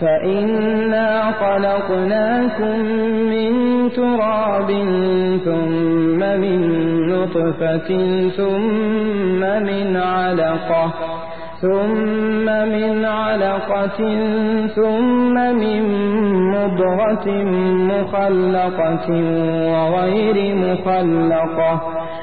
فإنا خلقناكم من تراب ثم من نطفة ثم من علقة ثم من علقة ثم من مضغة مخلقة وغير مخلقة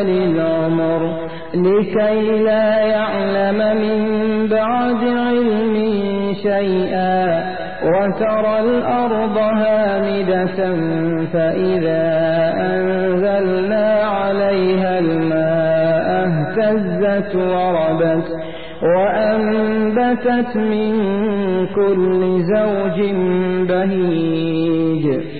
أرذل العمر لكي لا يعلم من بعد علم شيئا وترى الأرض هامدة فإذا أنزلنا عليها الماء اهتزت وربت وأنبتت من كل زوج بهيج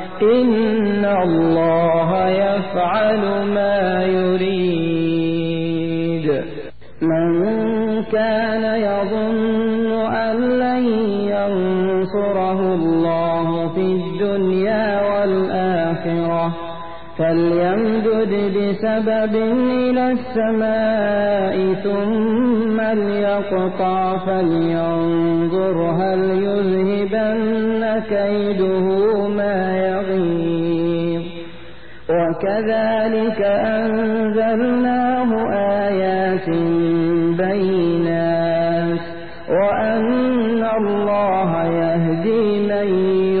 إن الله يفعل ما يريد. من كان يظن أن لن ينصره الله في الدنيا والآخرة فليمدد بسبب إلى السماء ثم ليقطع فلينظر هل يذهبن كيده ما يغيظ. وكذلك أنزلناه آيات بينات وأن الله يهدي من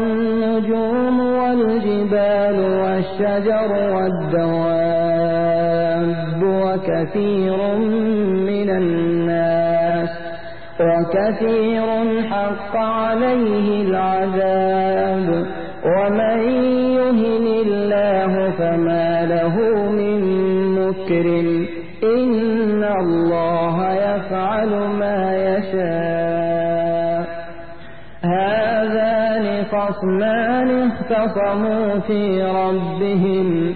والدواب وكثير من الناس وكثير حق عليه العذاب ومن يهن الله فما له من مكرم إن الله يفعل ما يشاء هذان خصمان اختصموا في ربهم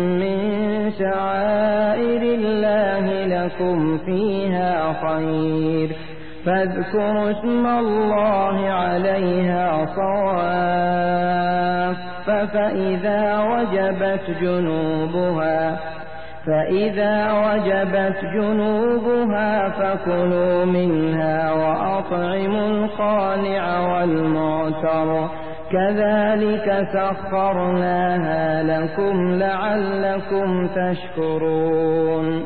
خير. فاذكروا اسم الله عليها صواف فإذا وجبت جنوبها فإذا وجبت جنوبها فكلوا منها وأطعموا القانع والمعتر. كذلك سخرناها لكم لعلكم تشكرون.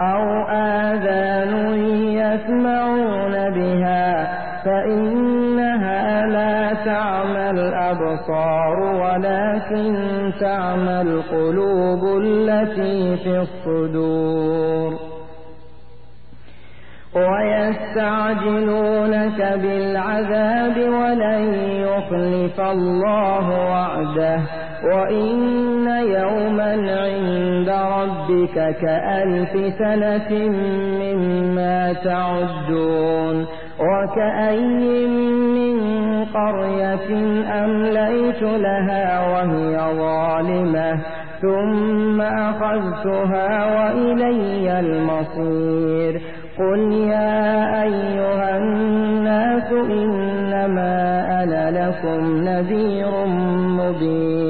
أو آذان يسمعون بها فإنها لا تعمى الأبصار ولكن تعمى القلوب التي في الصدور ويستعجلونك بالعذاب ولن يخلف الله وعده وإن يوما عند ربك كألف سنة مما تعدون وكأي من قرية أمليت لها وهي ظالمة ثم أخذتها وإلي المصير قل يا أيها الناس إنما أنا لكم نذير مبين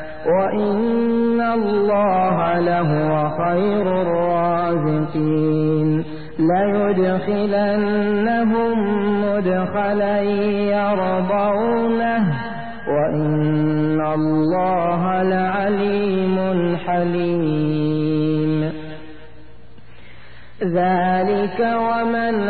وإن الله لهو خير الرازقين ليدخلنهم مدخلا يرضونه وإن الله لعليم حليم ذلك ومن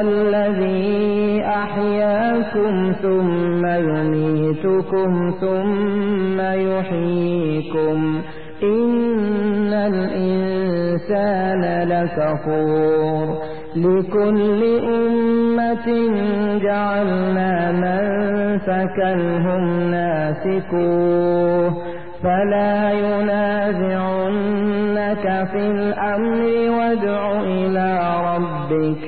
الذي أحياكم ثم يميتكم ثم يحييكم إن الإنسان لكفور لكل أمة جعلنا منسكا هم ناسكوه فلا ينازعنك في الأمر وادع إلى ربك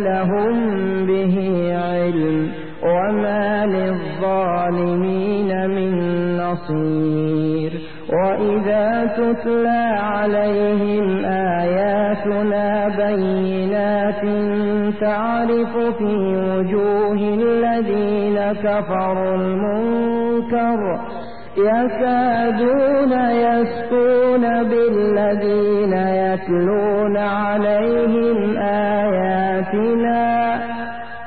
لهم به علم وما للظالمين من نصير وإذا تتلى عليهم آياتنا بينات تعرف في وجوه الذين كفروا المنكر يكادون يسكون بالذين يتلون عليهم آياتنا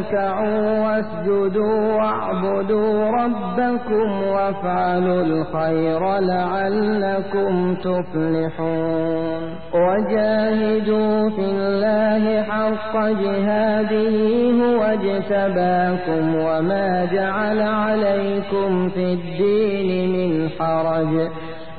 اركعوا واسجدوا واعبدوا ربكم وافعلوا الخير لعلكم تفلحون. وجاهدوا في الله حق جهاده هو اجتباكم وما جعل عليكم في الدين من حرج.